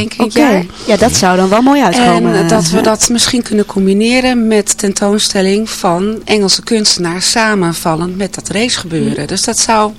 één keer Oké. per jaar. Ja, dat zou dan wel mooi uitkomen. En eh, dat we Ja. dat misschien kunnen combineren met tentoonstelling van Engelse kunstenaars samenvallend met dat racegebeuren. Dus dat zou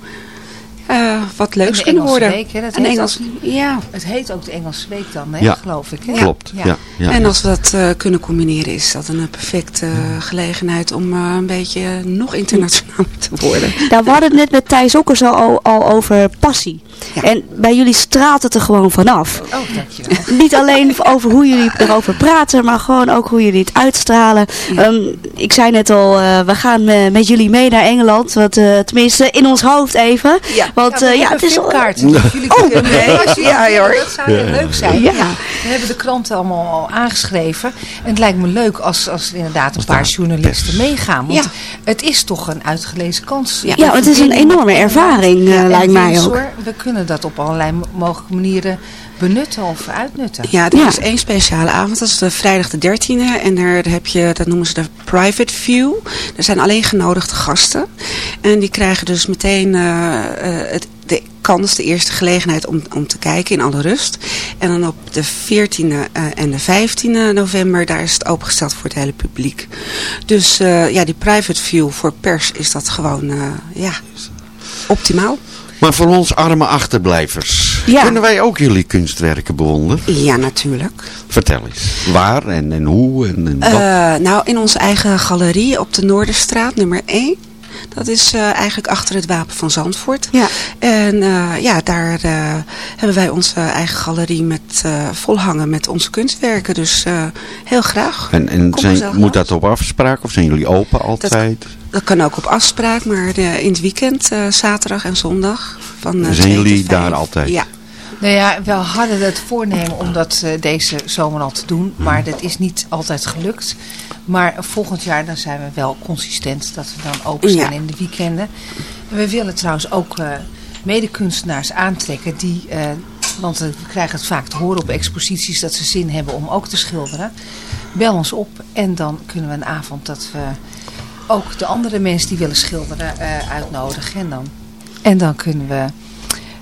eh, wat leuks kunnen worden. week, hè, dat Een heet Engels, ja. Het heet ook de Engelse week dan, hè, Ja. geloof ik. Hè? Klopt, ja. ja, En als we dat eh, kunnen combineren, is dat een perfecte gelegenheid om eh, een beetje nog internationaal te worden. Nou, we hadden het net met Thijs Okkers al, al over passie. Ja. En bij jullie straalt het er gewoon vanaf. Oh, dankjewel. Niet alleen over hoe jullie erover praten, maar gewoon ook hoe jullie het uitstralen. Ehm, ik zei net al, eh, we gaan eh, met jullie mee naar Engeland. Want, eh, tenminste, in ons hoofd even. Ja. Want we eh, ja, het is al... Dus jullie kunnen mee. Als je Ja, dat- hoor. Dat zou heel leuk zijn. Ja. We hebben de kranten allemaal al aangeschreven. En het lijkt me leuk als, als er inderdaad een paar journalisten meegaan. Want Ja. het is toch een uitgelezen kans. Ja, Ja, het is een enorme ervaring, eh, En lijkt mij ook. We kunnen dat op allerlei mo- mogelijke manieren benutten of uitnutten. Ja, er Ja. is één speciale avond. Dat is de vrijdag de 13e. En daar heb je, dat noemen ze de private view. Er zijn alleen genodigde gasten. En die krijgen dus meteen eh, eh, het, de kans, de eerste gelegenheid om, om te kijken in alle rust. En dan op de 14e eh, en de 15e november, daar is het opengesteld voor het hele publiek. Dus eh, ja, die private view voor pers is dat gewoon, eh, ja, optimaal. Maar voor ons arme achterblijvers, Ja. kunnen wij ook jullie kunstwerken bewonderen? Ja, natuurlijk. Vertel eens, waar en, en hoe en, en wat? Eh, nou, in onze eigen galerie op de Noorderstraat, nummer 1. Dat is eh, eigenlijk achter het Wapen van Zandvoort. Ja. En eh, ja, daar eh, hebben wij onze eigen galerie met eh, volhangen met onze kunstwerken. Dus eh, heel graag. En, en zijn, moet dat op afspraak of zijn jullie open altijd? Dat kan ook op afspraak, maar eh, in het weekend, eh, zaterdag en zondag. Van, eh, Zijn jullie daar altijd? Ja. Nou ja, we hadden het voornemen om dat eh, deze zomer al te doen. Maar dat is niet altijd gelukt. Maar volgend jaar dan zijn we wel consistent dat we dan open zijn Ja. in de weekenden. En we willen trouwens ook eh medekunstenaars aantrekken die... eh, want we krijgen het vaak te horen op exposities dat ze zin hebben om ook te schilderen. Bel ons op en dan kunnen we een avond dat we ook de andere mensen die willen schilderen eh, uitnodigen. En dan, en dan kunnen we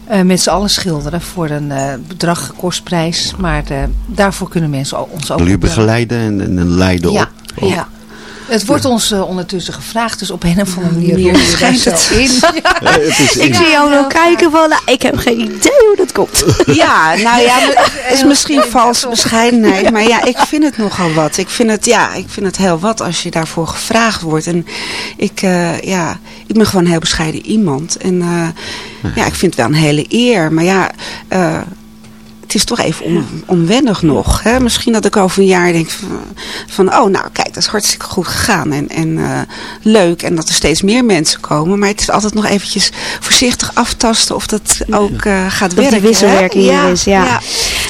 eh, met z'n allen schilderen voor een eh, bedrag, kostprijs. Maar daarvoor kunnen mensen ons ook Jullie opbellen. begeleiden en, en, en leiden Ja, op? ja. Het wordt ons eh, ondertussen gevraagd, dus op een of andere manier schijnt het. in. Het is Ik zie jou wel kijken van, nou, ik heb geen idee hoe dat komt. Ja, nou ja, het is misschien valse bescheidenheid, maar ja, ik vind het nogal wat. Ik vind het, ja, ik vind het heel wat als je daarvoor gevraagd wordt. En ik, eh, ja, ik ben gewoon een heel bescheiden iemand. En eh, ja, ik vind het wel een hele eer. Maar ja, eh, het is toch even on, onwennig nog. Hè? Misschien dat ik over een jaar denk van, van oh nou kijk, dat is hartstikke goed gegaan. En, en eh, leuk. En dat er steeds meer mensen komen. Maar het is altijd nog eventjes voorzichtig aftasten of dat ook eh, gaat Dat werken. die wisselwerking er is, ja.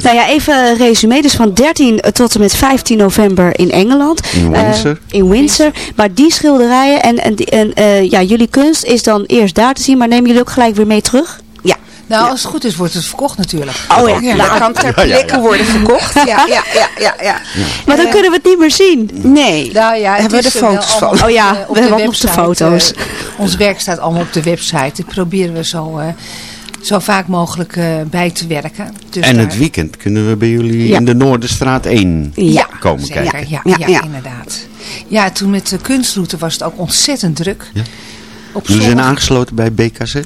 Nou ja, even een resume. Dus van 13 tot en met 15 november in Engeland. In Eh, Windsor. in Windsor. Maar die schilderijen en, en, die- en eh, ja, jullie kunst is dan eerst daar te zien. Maar nemen jullie ook gelijk weer mee terug? Ja. Nou, als het goed is, wordt het verkocht natuurlijk. Oh ja, ja. dat kan ter Ja, ja, ja. plekke worden verkocht. Ja, ja, ja, ja, ja. Maar dan kunnen we het niet meer zien. Nee, Nou ja, hebben we de foto's van. Oh ja, we de hebben ook nog de foto's. eh, ons werk staat allemaal op de website. Dat proberen we zo, eh, zo vaak mogelijk eh, bij te werken. Dus En daar- het weekend kunnen we bij jullie Ja. in de Noorderstraat 1 Ja, komen zeker. kijken. Ja, Ja, ja, ja. inderdaad. Ja, toen met de kunstroute was het ook ontzettend druk. Ja. Op Jullie zijn aangesloten bij BKZ?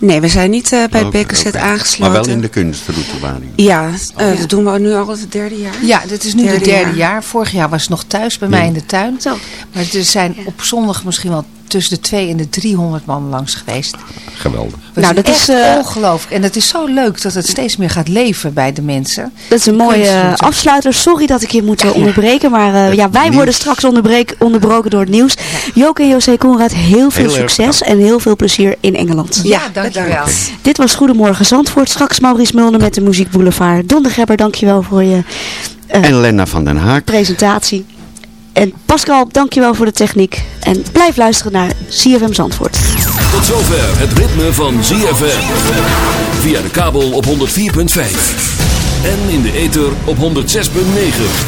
nee, we zijn niet eh, bij BKZ aangesloten. Maar wel in de kunstroute waren jullie. Ja, eh, dat doen we nu al het derde jaar. Ja, dit is nu Derde het derde jaar. jaar. Vorig jaar was het nog thuis bij mij in de tuin. Zo. Maar er zijn op zondag misschien wel tussen de 2 en de 300 man langs geweest. Geweldig. Dat Nou, dat is, eh, ongelooflijk. En het is zo leuk dat het steeds meer gaat leven bij de mensen. Dat is een mooie eh, afsluiter. Sorry dat ik je moet eh, onderbreken. Maar eh, ja, wij nieuws. worden straks onderbroken door het nieuws. Joke en José Conrad, heel veel Heel erg succes en heel veel plezier in Engeland. Ja, dankjewel. Dit was Goedemorgen Zandvoort. Straks Maurice Mulder met de Muziek Boulevard. Don de Gebber, dankjewel voor je En Lena van den Haak. presentatie. En Pascal, dankjewel voor de techniek. En blijf luisteren naar CFM Zandvoort. Tot zover het ritme van ZFM. Via de kabel op 104.5. En in de ether op 106.9.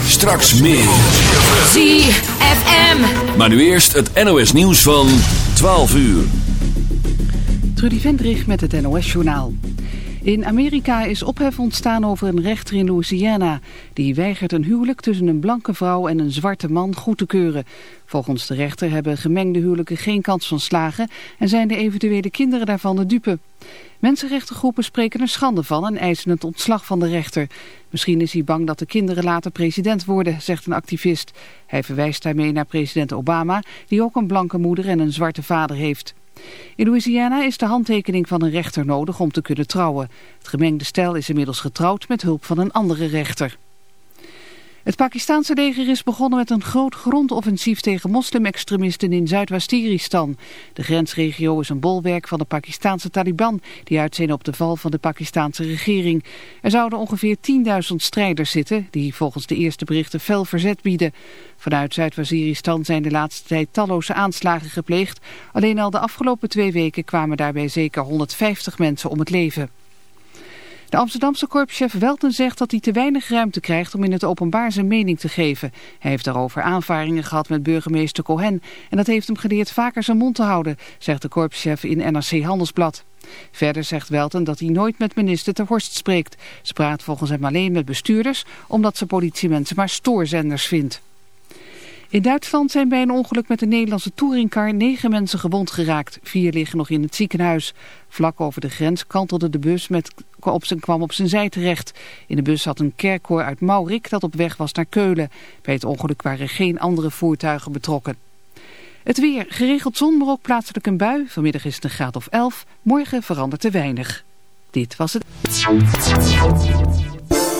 Straks meer. ZFM. Maar nu eerst het NOS nieuws van 12 uur. Trudy Vendrich met het NOS-journaal. In Amerika is ophef ontstaan over een rechter in Louisiana. Die weigert een huwelijk tussen een blanke vrouw en een zwarte man goed te keuren. Volgens de rechter hebben gemengde huwelijken geen kans van slagen... en zijn de eventuele kinderen daarvan de dupe. Mensenrechtengroepen spreken er schande van en eisen het ontslag van de rechter. Misschien is hij bang dat de kinderen later president worden, zegt een activist. Hij verwijst daarmee naar president Obama, die ook een blanke moeder en een zwarte vader heeft. In Louisiana is de handtekening van een rechter nodig om te kunnen trouwen. Het gemengde stel is inmiddels getrouwd met hulp van een andere rechter. Het Pakistanse leger is begonnen met een groot grondoffensief tegen moslimextremisten in Zuid-Waziristan. De grensregio is een bolwerk van de Pakistanse Taliban die uitzien op de val van de Pakistanse regering. Er zouden ongeveer 10.000 strijders zitten die volgens de eerste berichten fel verzet bieden. Vanuit Zuid-Waziristan zijn de laatste tijd talloze aanslagen gepleegd. Alleen al de afgelopen twee weken kwamen daarbij zeker 150 mensen om het leven. De Amsterdamse korpschef Welten zegt dat hij te weinig ruimte krijgt om in het openbaar zijn mening te geven. Hij heeft daarover aanvaringen gehad met burgemeester Cohen en dat heeft hem geleerd vaker zijn mond te houden, zegt de korpschef in NRC Handelsblad. Verder zegt Welten dat hij nooit met minister Ter Horst spreekt. Ze praat volgens hem alleen met bestuurders omdat ze politiemensen maar stoorzenders vindt. In Duitsland zijn bij een ongeluk met een Nederlandse touringcar negen mensen gewond geraakt. Vier liggen nog in het ziekenhuis. Vlak over de grens kantelde de bus met, op zijn, kwam op zijn zij terecht. In de bus zat een kerkkoor uit Maurik dat op weg was naar Keulen. Bij het ongeluk waren geen andere voertuigen betrokken. Het weer, geregeld zon, maar ook plaatselijk een bui. Vanmiddag is het een graad of 11. Morgen verandert er weinig. Dit was het.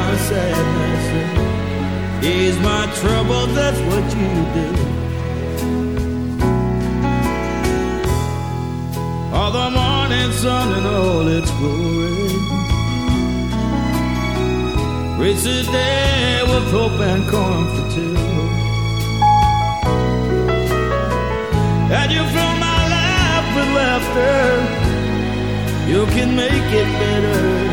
my sadness, ease my trouble. That's what you do. All the morning sun and all its glory. Reach the day with hope and comfort too. And you fill my life with laughter. You can make it better.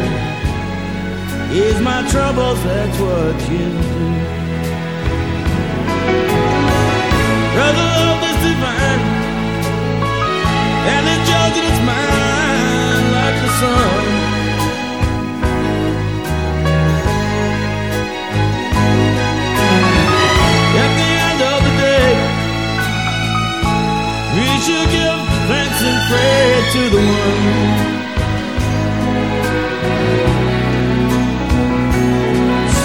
Ease my troubles, that's what you do. Cause love is divine And the judgment's mine like the sun At the end of the day We should give thanks and pray to the one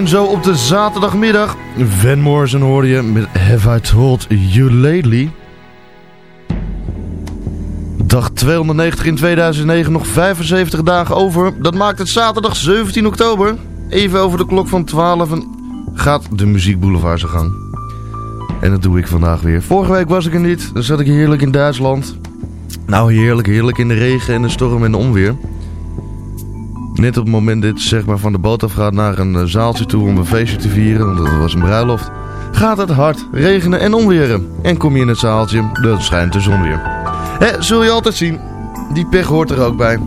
Begin zo op de zaterdagmiddag. Van Morrison hoorde je met Have I Told You Lately. Dag 290 in 2009, nog 75 dagen over. Dat maakt het zaterdag 17 oktober. Even over de klok van 12 gaat de muziekboulevard zijn gang. En dat doe ik vandaag weer. Vorige week was ik er niet. Dan zat ik heerlijk in Duitsland. Nou heerlijk, heerlijk in de regen en de storm en de onweer. Net op het moment dat zeg maar, van de boot af gaat naar een eh, zaaltje toe om een feestje te vieren, want dat was een bruiloft, gaat het hard regenen en onweren. En kom je in het zaaltje, dan schijnt de zon weer. Hè, zul je altijd zien. Die pech hoort er ook bij.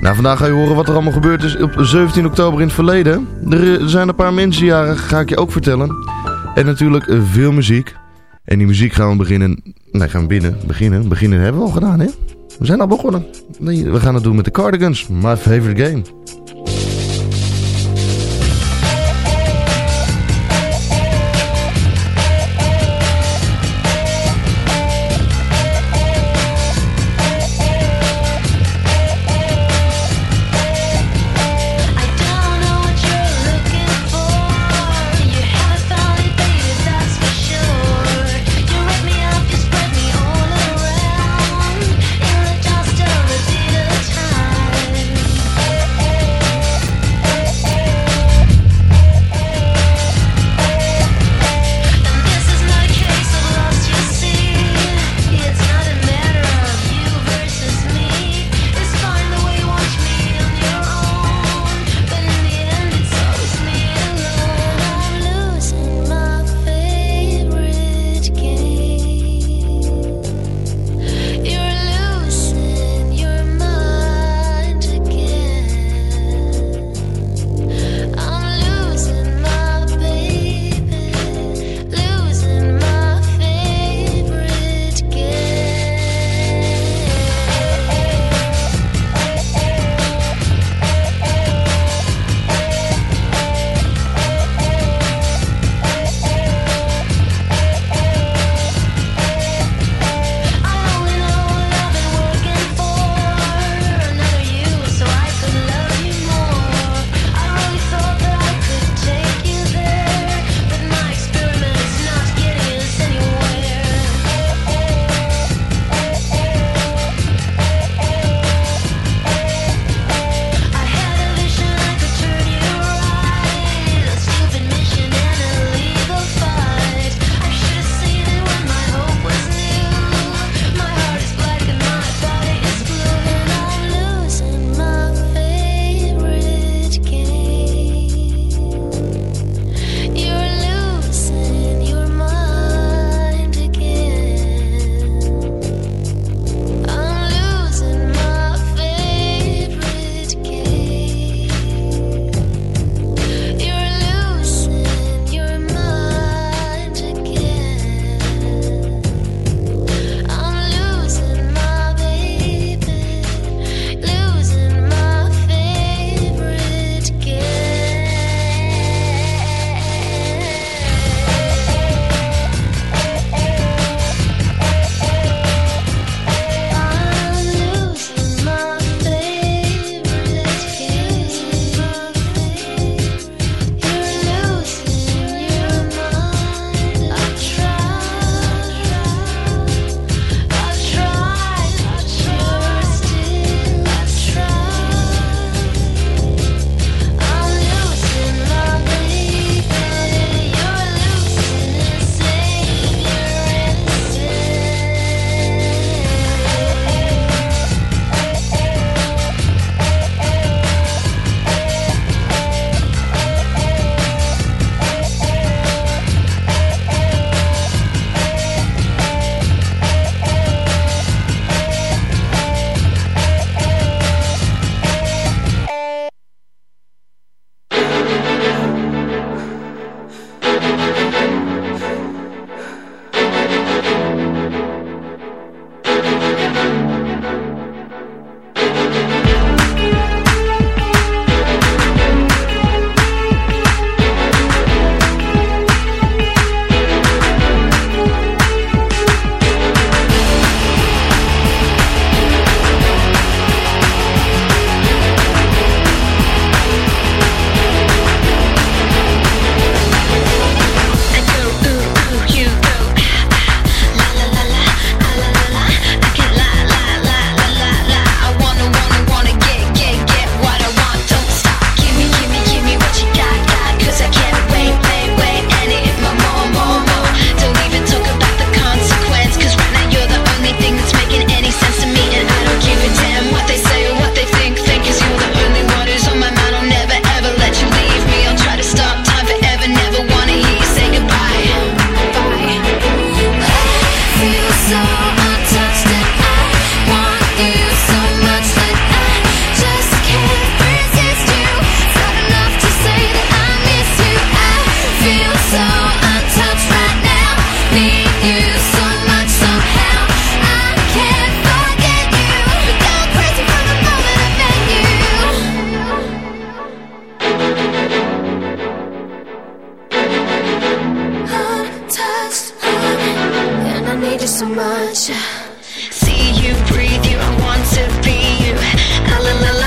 Nou, vandaag ga je horen wat er allemaal gebeurd is op 17 oktober in het verleden. Er, zijn een paar mensenjaren, ga ik je ook vertellen. En natuurlijk eh, veel muziek. En die muziek gaan we beginnen... Nee, gaan we binnen. Beginnen. Beginnen hebben we al gedaan, hè? We zijn al begonnen. We gaan het doen met de Cardigans. My favorite game. much. See you breathe you, I want to be you. Ah, la, la, la.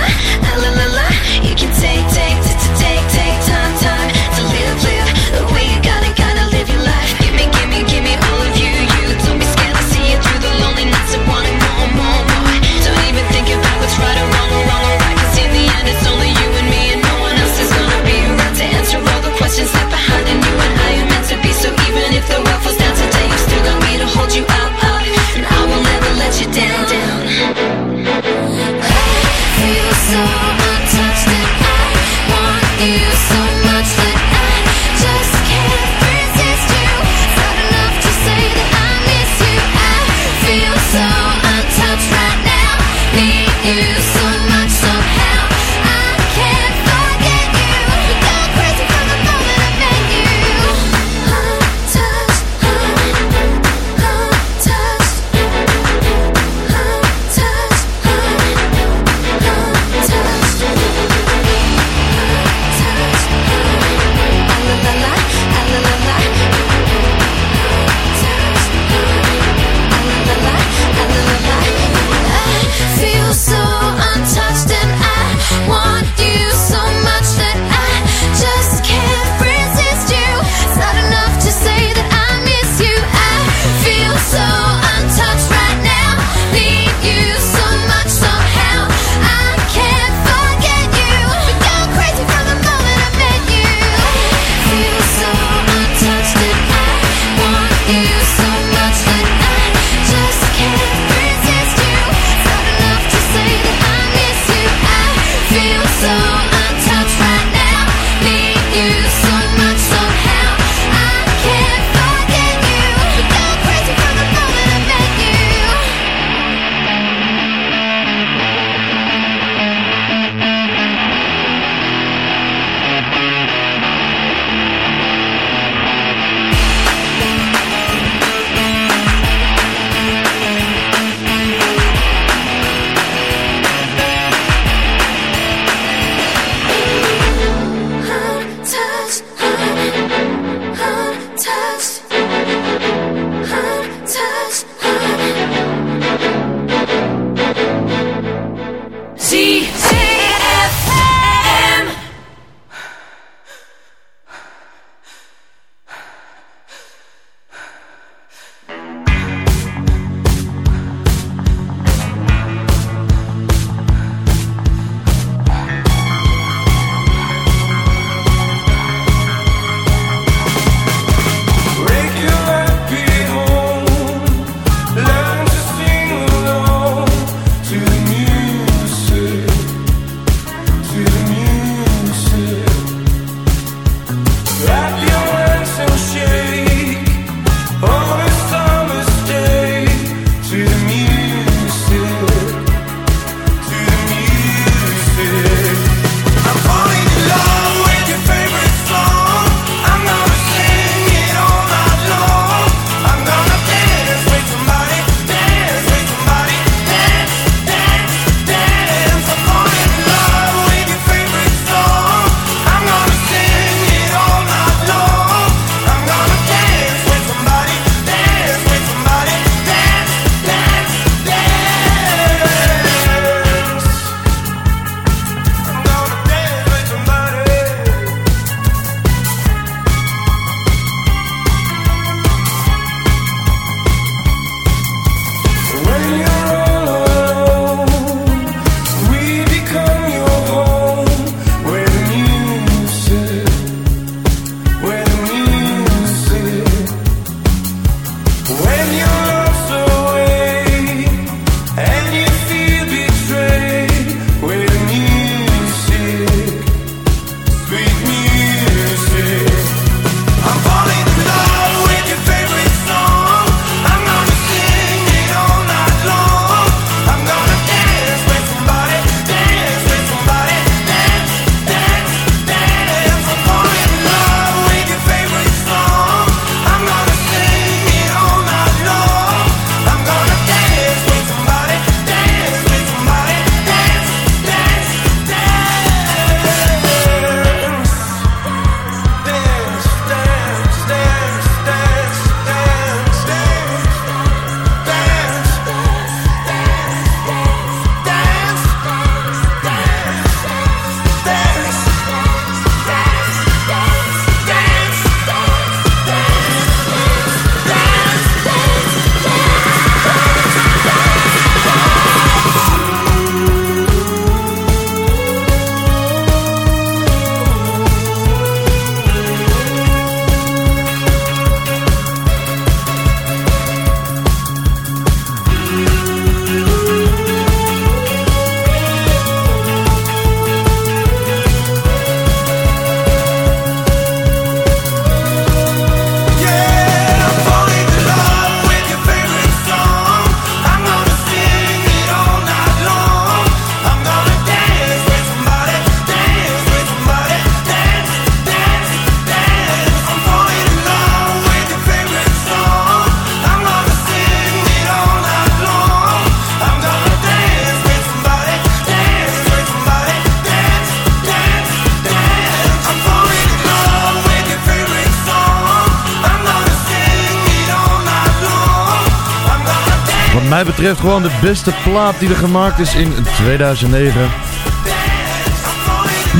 Betreft gewoon de beste plaat die er gemaakt is in 2009.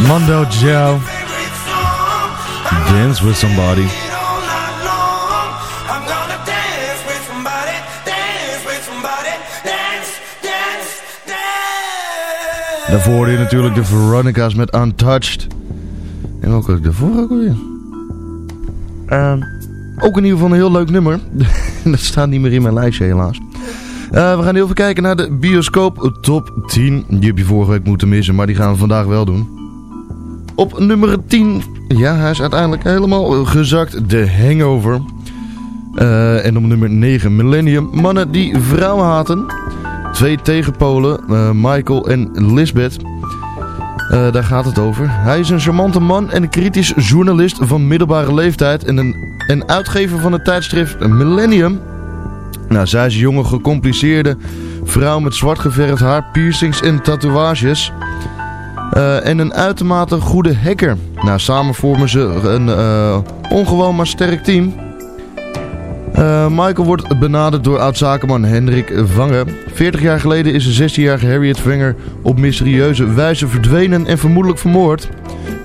Mando Joe. Dance with somebody. Daarvoor hoorde je natuurlijk de Veronica's met Untouched. En ook daarvoor ook alweer. Uh, ook in ieder geval een heel leuk nummer. dat staat niet meer in mijn lijstje helaas. Uh, we gaan even kijken naar de bioscoop top 10. Die heb je vorige week moeten missen, maar die gaan we vandaag wel doen. Op nummer 10, ja hij is uiteindelijk helemaal gezakt, de Hangover. Uh, en op nummer 9, Millennium, mannen die vrouwen haten. Twee tegenpolen, uh, Michael en Lisbeth. Daar gaat het over. Hij is een charmante man en kritisch journalist van middelbare leeftijd en een, een uitgever van het tijdschrift Millennium. Nou, zij is jonge, gecompliceerde vrouw met zwart geverfd haar, piercings en tatoeages. Uh, en een uitermate goede hacker. Nou, samen vormen ze een uh, ongewoon maar sterk team. Uh, Michael wordt benaderd door oud-zakenman Hendrik Vanger. 40 jaar geleden is de 16-jarige Harriet Vanger op mysterieuze wijze verdwenen en vermoedelijk vermoord.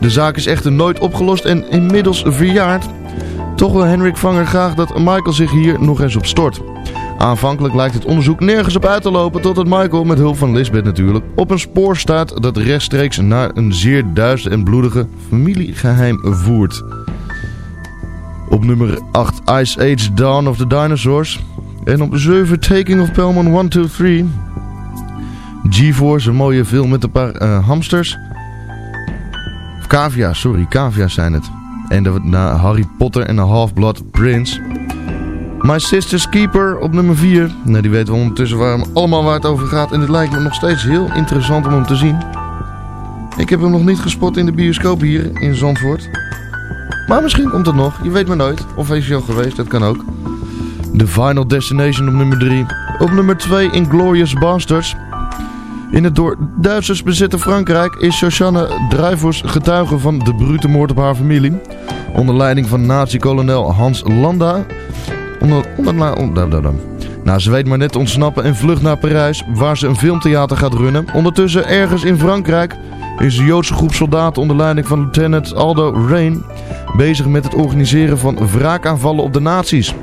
De zaak is echter nooit opgelost en inmiddels verjaard. Toch wil Hendrik Vanger graag dat Michael zich hier nog eens op stort. Aanvankelijk lijkt het onderzoek nergens op uit te lopen totdat Michael, met hulp van Lisbeth natuurlijk, op een spoor staat dat rechtstreeks naar een zeer duister en bloedige familiegeheim voert. Op nummer 8 Ice Age Dawn of the Dinosaurs. En op 7 Taking of Pelman 1, 2, 3. G-Force, een mooie film met een paar uh, hamsters. Of cavia, sorry, cavia's zijn het. En de, na Harry Potter en de Half-Blood Prince. My Sister's Keeper op nummer 4. Nou, die weten we ondertussen waar, allemaal waar het over gaat. En het lijkt me nog steeds heel interessant om hem te zien. Ik heb hem nog niet gespot in de bioscoop hier in Zandvoort. Maar misschien komt het nog, je weet maar nooit. Of is hij al geweest, dat kan ook. The Final Destination op nummer 3. Op nummer 2 Inglorious Bastards. In het door Duitsers bezette Frankrijk is Shoshana Dreyfus getuige van de brute moord op haar familie. Onder leiding van nazi-kolonel Hans Landa. Onder, nou, ze weet maar net ontsnappen en vlucht naar Parijs, waar ze een filmtheater gaat runnen. Ondertussen, ergens in Frankrijk, is de Joodse groep soldaten onder leiding van lieutenant Aldo Rain bezig met het organiseren van wraakaanvallen op de nazi's.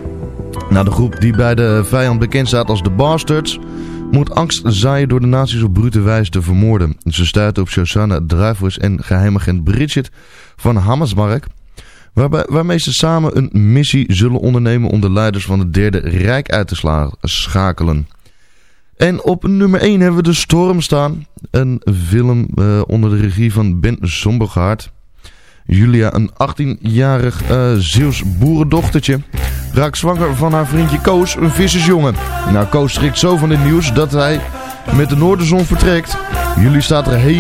Nou, de groep die bij de vijand bekend staat als de Bastards, moet angst zaaien door de nazi's op brute wijze te vermoorden. Ze stuiten op Shoshana Dreyfus en geheimagent Bridget van Hammersmark, waarbij, waarmee ze samen een missie zullen ondernemen om de leiders van het Derde Rijk uit te schakelen. En op nummer 1 hebben we De Storm staan. Een film uh, onder de regie van Ben Sombergaard. Julia, een 18-jarig uh, Zeeuws boerendochtertje, raakt zwanger van haar vriendje Koos, een vissersjongen. Nou, Koos schrikt zo van dit nieuws dat hij met de noorderzon vertrekt. Julia staat, er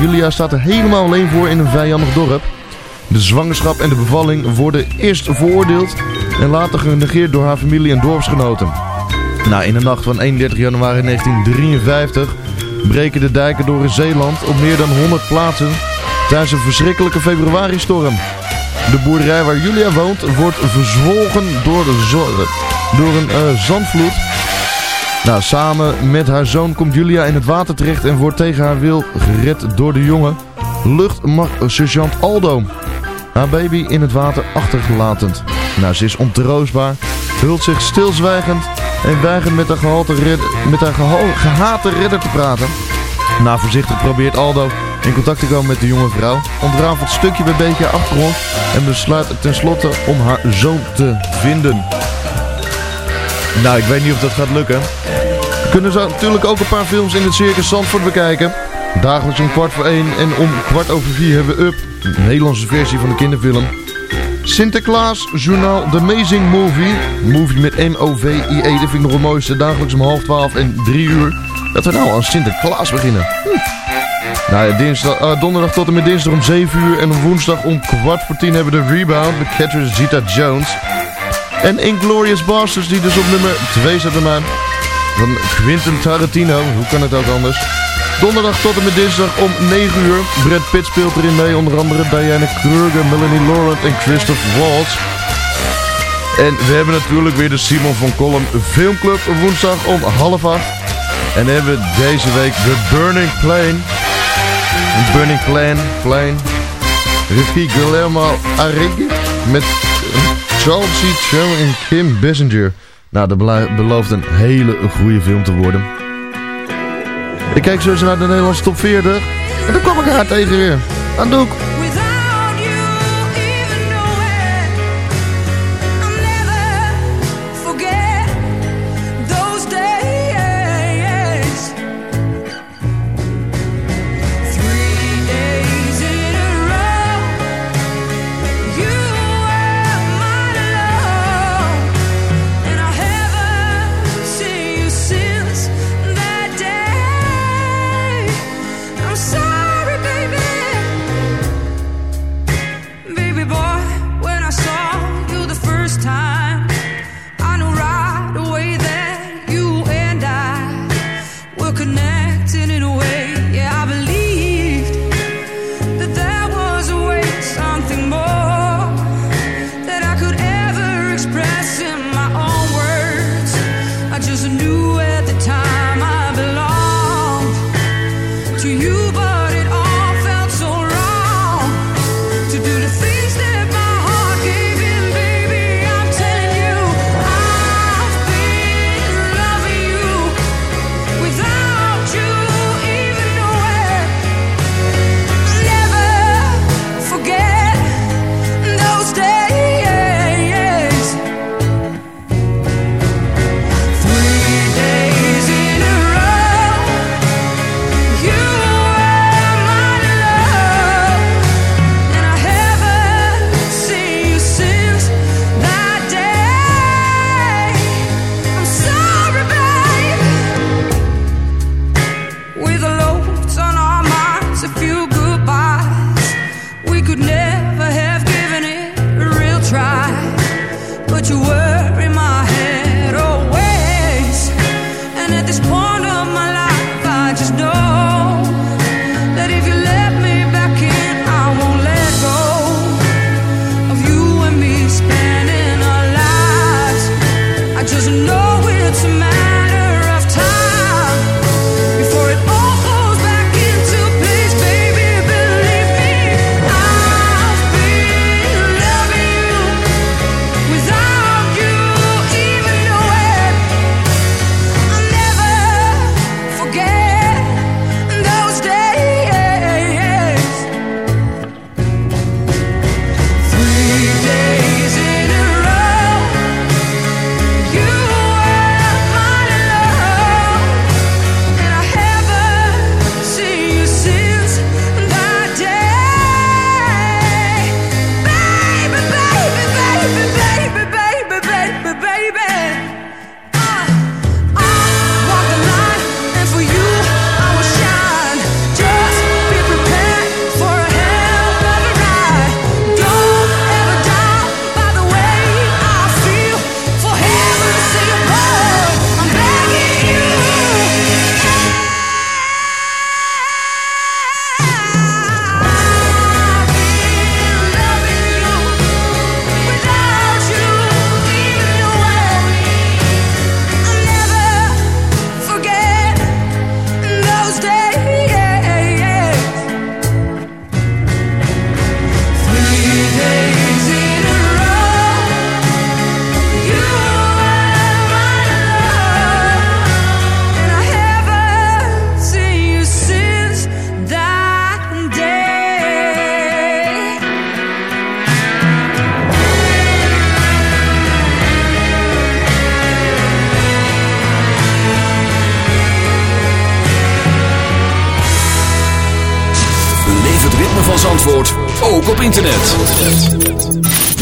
Julia staat er helemaal alleen voor in een vijandig dorp. De zwangerschap en de bevalling worden eerst veroordeeld en later genegeerd door haar familie en dorpsgenoten. Nou, in de nacht van 31 januari 1953 breken de dijken door in Zeeland op meer dan 100 plaatsen tijdens een verschrikkelijke februari-storm. De boerderij waar Julia woont wordt verzwolgen door, de door een uh, zandvloed. Nou, samen met haar zoon komt Julia in het water terecht en wordt tegen haar wil gered door de jongen. Luchtsergeant Aldo. Haar baby in het water achtergelatend. Nou, ze is ontroostbaar, hult zich stilzwijgend en weigert met haar, gehalte redder, met haar gehate redder te praten. Na voorzichtig probeert Aldo in contact te komen met de jonge vrouw, ontrafelt stukje bij beetje achtergrond en besluit tenslotte om haar zoon te vinden. Nou, ik weet niet of dat gaat lukken. We kunnen zo natuurlijk ook een paar films in het Circus Zandvoort bekijken. Dagelijks om kwart voor één en om kwart over vier hebben we Up, een Nederlandse versie van de kinderfilm. Sinterklaas Journaal The Amazing Movie. Movie met M-O-V-I-E, dat vind ik nog het mooiste. Dagelijks om half twaalf en drie uur. Dat we nou aan Sinterklaas beginnen. Hm. Nou ja, dinsdag, uh, donderdag tot en met dinsdag om 7 uur. En woensdag om kwart voor 10 hebben we de Rebound met Catherine Zeta-Jones. En Inglorious Bastards die dus op nummer 2 zetten maar. Van Quentin Tarantino. Hoe kan het ook anders? Donderdag tot en met dinsdag om 9 uur. Brad Pitt speelt erin mee. Onder andere Diana Kruger, Melanie Laurent en Christoph Waltz. En we hebben natuurlijk weer de Simon van Kolm Filmclub woensdag om half acht. En hebben we deze week de Burning Plane. Burning Plane, Plane. Regie Guillermo Arrighi met Charles C. Cho en Kim Bessinger. Nou, dat belooft een hele goede film te worden. Ik kijk zo eens naar de Nederlandse top 40. En dan kom ik haar tegen weer. Aan doek.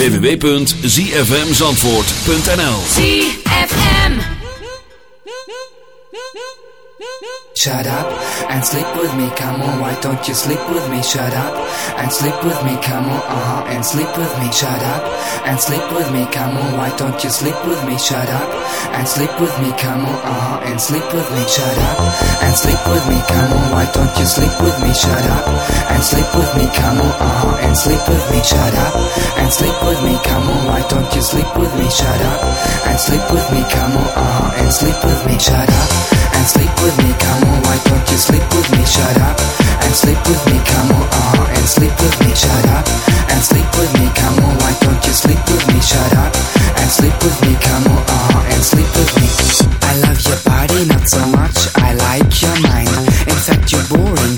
www.zfmzandvoort.nl ZFM. Shut up and sleep with me, come on, why don't you sleep with me? Shut up and sleep with me, come on, uh-huh, and sleep with me. Shut up and sleep with me, come on, why don't you sleep with me? Shut up and sleep with me, come on, uh-huh, and sleep with me. Shut up and sleep with me, come on, why don't you sleep with me? Shut up and sleep with me, come on, uh-huh, and sleep with me. Shut up and sleep with me, come on, why don't you sleep with me? Shut up and sleep with me, come on, uh-huh, and sleep with me. Shut up and sleep with me, come on, why don't you sleep with me? Shut up and sleep with me, come on, uh-huh, and sleep with me. Shut up and sleep with me, come on, why don't you sleep with me? Shut up and sleep with me, come on, uh-huh, and sleep with me. I love your body, not so much, I like your mind. In fact, you're boring,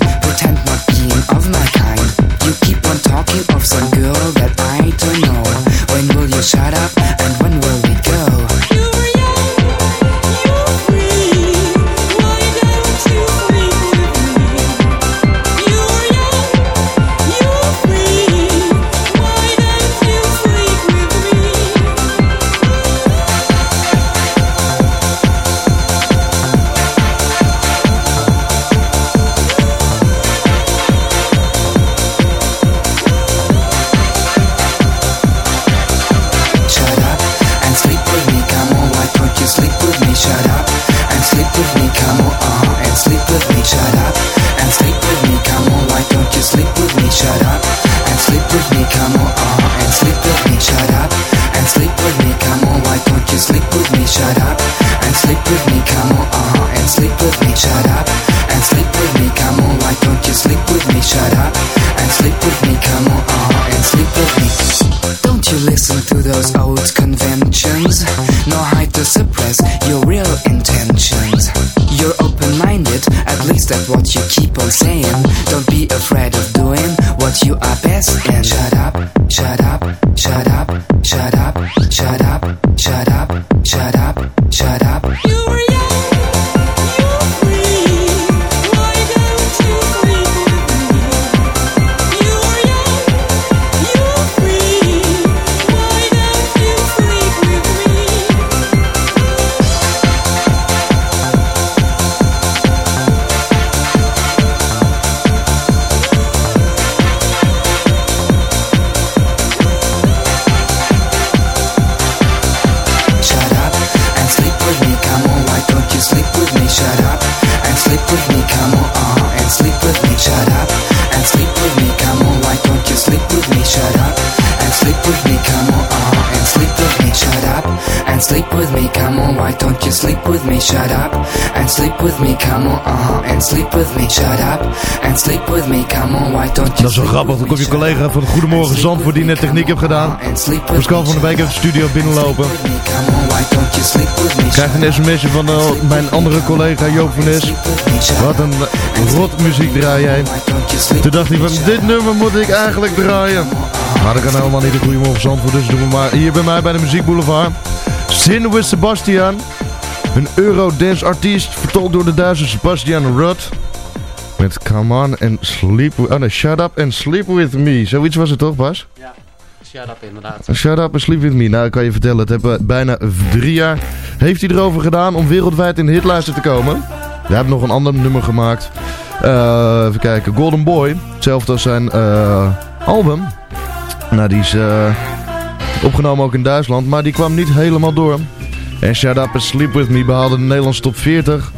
sleep with me? Shut up and sleep with me, come on, uh-huh, and sleep with me. Shut up and sleep with me, come on, why don't you Dat is wel grappig, dan komt je collega van Goedemorgen Zandvoort die net techniek heeft gedaan. Pascal van der Beek heeft de studio binnenlopen. Krijgt een sms'je van eh, mijn andere collega Joop van Nes. Wat een rot muziek draai jij. Toen dacht hij van dit nummer moet ik eigenlijk draaien. Maar dat kan helemaal niet de Goedemorgen Zandvoort, dus doen we maar hier bij mij bij de Muziek Boulevard. Zin with Sebastian. Een Eurodance artiest, vertolkt door de Duitse Sebastian Rudd. Met Come On and Sleep... Oh nee, Shut Up and Sleep With Me. Zoiets was het toch, Bas? Ja, shut up inderdaad. Shut Up and Sleep With Me. Nou, ik kan je vertellen, het hebben bijna drie jaar... heeft hij erover gedaan om wereldwijd in de hitlijsten te komen. We hebben nog een ander nummer gemaakt. Eh, even kijken, Golden Boy. Hetzelfde als zijn eh, album. Nou, die is eh, opgenomen ook in Duitsland, maar die kwam niet helemaal door. En Shut Up and Sleep With Me behaalde de Nederlandse top 40.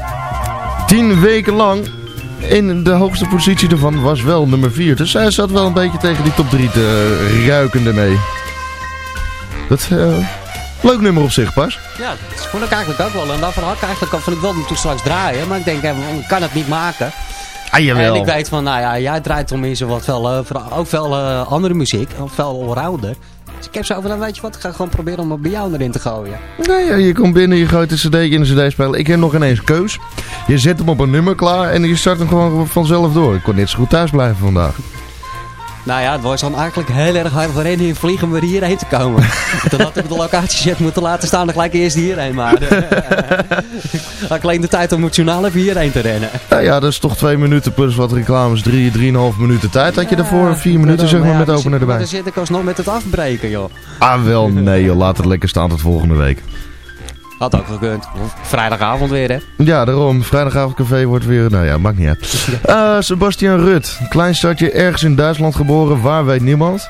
Tien weken lang. In de hoogste positie ervan was wel nummer 4. Dus hij zat wel een beetje tegen die top 3 te ruiken ermee. Dat uh, leuk nummer op zich, pas. Ja, dat vond ik eigenlijk ook wel. En daarvan had ik eigenlijk al van ik wilde hem toen straks draaien. Maar ik denk, ik kan het niet maken. Ah, jawel. En ik weet van, nou ja, jij draait tenminste wat veel, uh, ook veel uh, andere muziek. Veel allrounder. Dus ik heb zo van, dan weet je wat, ik ga gewoon proberen om bij jou erin te gooien. Nee, je komt binnen, je gooit een cd in een cd-speler. Ik heb nog ineens keus. Je zet hem op een nummer klaar en je start hem gewoon vanzelf door. Ik kon net zo goed thuis blijven vandaag. Nou ja, het was dan eigenlijk heel erg hard voor rennen en vliegen om hierheen te komen. Toen had ik de locatie moeten laten staan en gelijk eerst hierheen. Maar uh, had ik alleen de tijd om emotionaal even hierheen te rennen. Nou ja, dat is toch twee minuten plus wat reclames. Drie, drieënhalf minuten tijd had je daarvoor. Vier minuten zeg maar ja, met openen erbij. Dan zit ik alsnog met het afbreken joh. Ah wel, nee joh. Laat het lekker staan tot volgende week. Had ook gekund. Vrijdagavond weer, hè? Ja, daarom. Vrijdagavondcafé wordt weer... Nou ja, maakt niet uit. Eh, Sebastian Rut. Klein stadje ergens in Duitsland geboren. Waar weet niemand.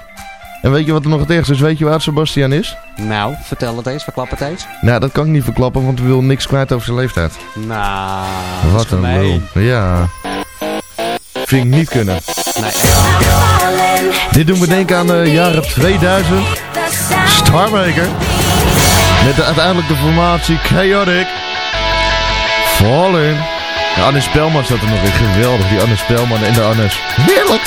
En weet je wat er nog het ergste is? Weet je waar Sebastian is? Nou, vertel het eens. Verklap het eens. Nou, dat kan ik niet verklappen, want we wil niks kwijt over zijn leeftijd. Nou, Wat een lul. Ja. Vind niet kunnen. Nee. Dit doen we denken aan de jaren 2000. Starmaker. Met uiteindelijk de formatie Chaotic. Fallen. De Anne Spelman zat er nog in. Geweldig, die Anne Spelman en de Annes. Heerlijk!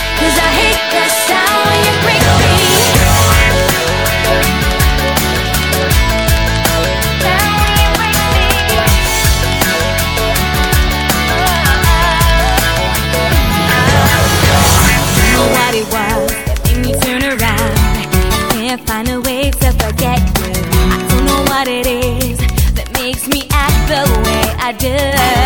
I did.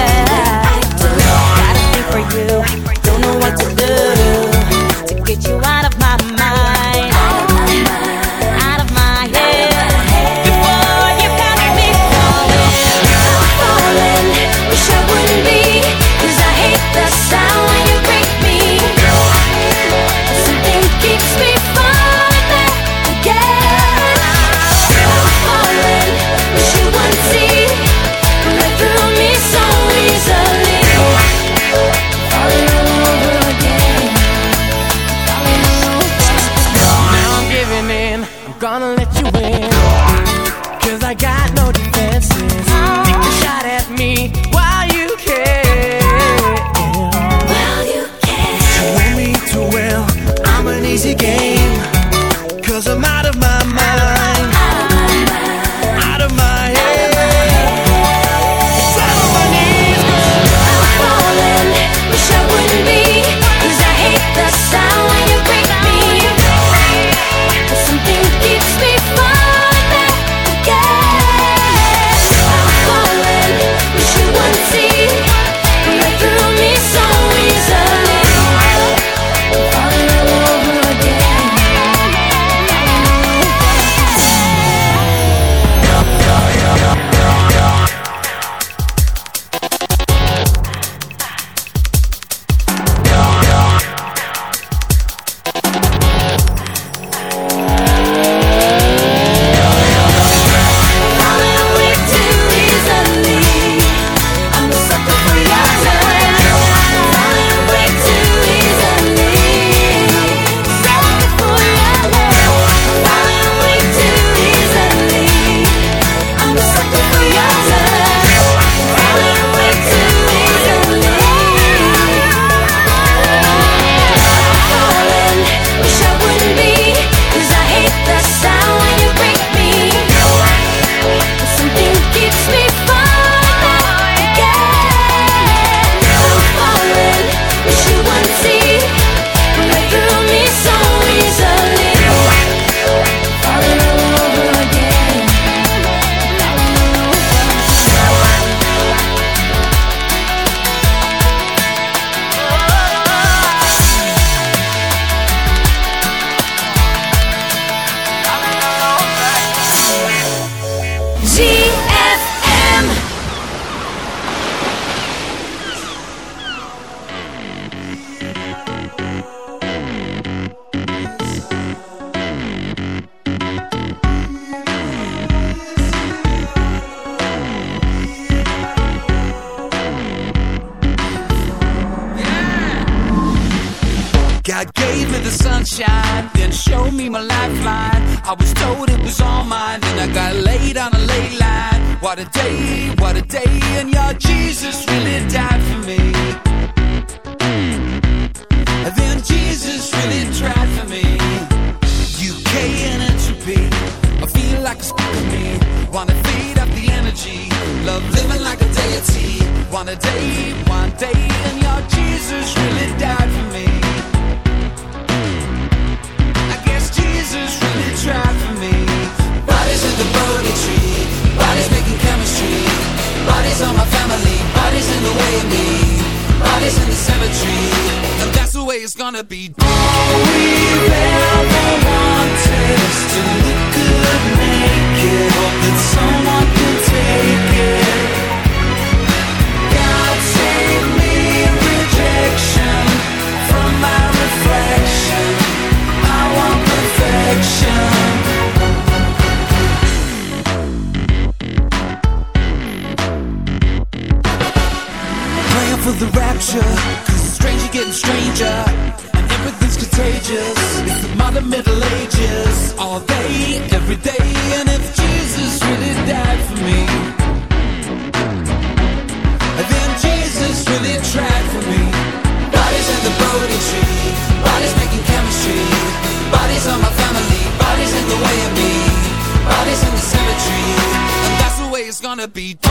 Be.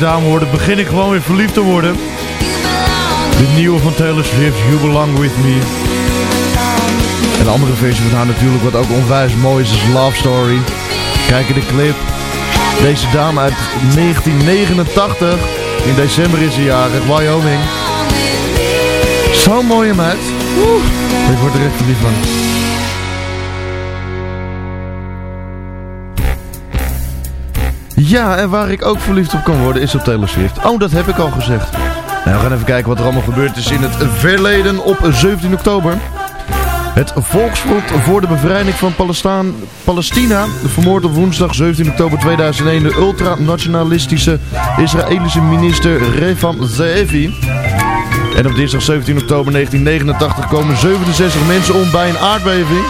Dame hoorde, begin ik gewoon weer verliefd te worden. De nieuwe van Taylor Swift, You Belong With Me. En de andere versie van haar natuurlijk, wat ook onwijs mooi is, is Love Story. Kijk in de clip. Deze dame uit 1989. In december is ze jarig, Wyoming. Zo'n mooie meid. Oeh, ik word er echt verliefd van. Ja, en waar ik ook verliefd op kan worden is op Taylor Swift. Oh, dat heb ik al gezegd. Nou, we gaan even kijken wat er allemaal gebeurd is in het verleden op 17 oktober. Het volksfront voor de bevrijding van Palestina vermoord op woensdag 17 oktober 2001 de ultranationalistische Israëlische minister Revan Zeevi. En op dinsdag 17 oktober 1989 komen 67 mensen om bij een aardbeving.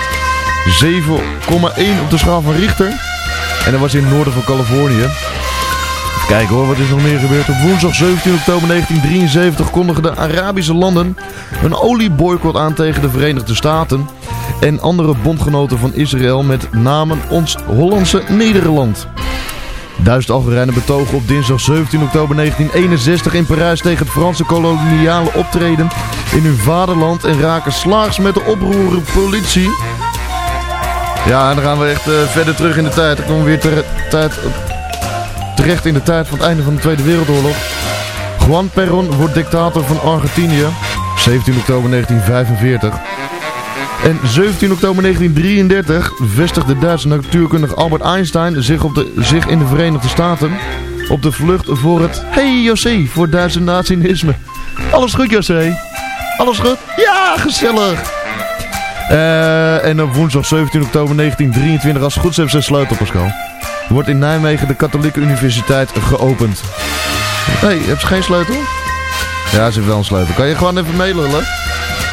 7,1 op de schaal van Richter. En dat was in het noorden van Californië. Even kijken hoor, wat is nog meer gebeurd? Op woensdag 17 oktober 1973 kondigen de Arabische landen een olieboycott aan tegen de Verenigde Staten en andere bondgenoten van Israël met name ons Hollandse Nederland. Duizend Algerijnen betogen op dinsdag 17 oktober 1961 in Parijs tegen het Franse koloniale optreden in hun vaderland en raken slaags met de oproerende politie. Ja, en dan gaan we echt eh, verder terug in de tijd. Dan komen we weer ter- tijd, terecht in de tijd van het einde van de Tweede Wereldoorlog. Juan Perón wordt dictator van Argentinië. 17 oktober 1945. En 17 oktober 1933 vestigde de Duitse natuurkundige Albert Einstein zich, op de, zich in de Verenigde Staten op de vlucht voor het Hey José voor Duitse nationalisme. Alles goed José? Alles goed? Ja, gezellig! Eh, en op woensdag 17 oktober 1923 als het goed is heeft zijn sleutel Pascal. Wordt in Nijmegen de Katholieke Universiteit geopend. Nee, heb je geen sleutel? Ja, ze heeft wel een sleutel. Kan je gewoon even meelullen?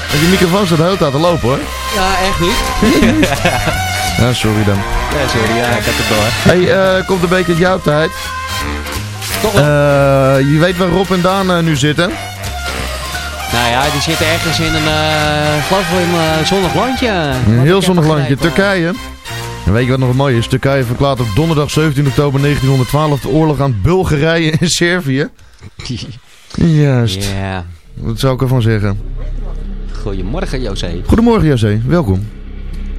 Want je microfoon staat de hele tijd te lopen hoor. Ja, echt niet. Ja, sorry dan. Ja, sorry. Ja, ik heb het door. Hey, eh, komt een beetje jouw tijd. Toch wel. Eh, je weet waar Rob en Daan nu zitten. Nou ja, die zitten ergens in een, eh geloof ik een zonnig landje. Een heel zonnig landje, Turkije. En weet je wat nog mooi is? Turkije verklaart op donderdag 17 oktober 1912 de oorlog aan Bulgarije en Servië. Juist. Ja. Wat zou ik ervan zeggen? Goedemorgen, José. Goedemorgen José, welkom.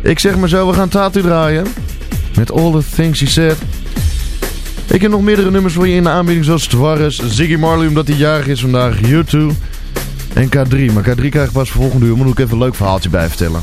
Ik zeg maar zo, we gaan Tatu draaien. Met All the Things He Said. Ik heb nog meerdere nummers voor je in de aanbieding zoals Twarres, Ziggy Marley omdat hij jarig is vandaag, U2 en K3. Maar K3 krijg ik pas volgende uur, moet ik even een leuk verhaaltje bij vertellen.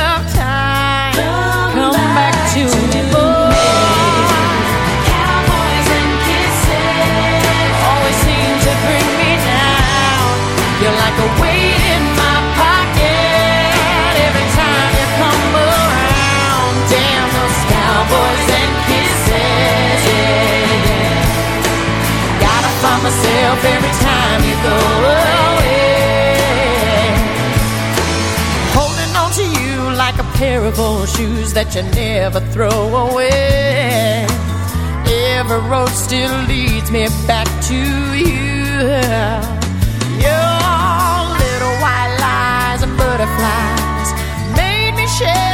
like weight in my pocket every time you come around. Damn those cowboys and kisses. Gotta find myself every time you go away. Holding on to you like a pair of old shoes that you never throw away. Every road still leads me back to you. Lies made me share.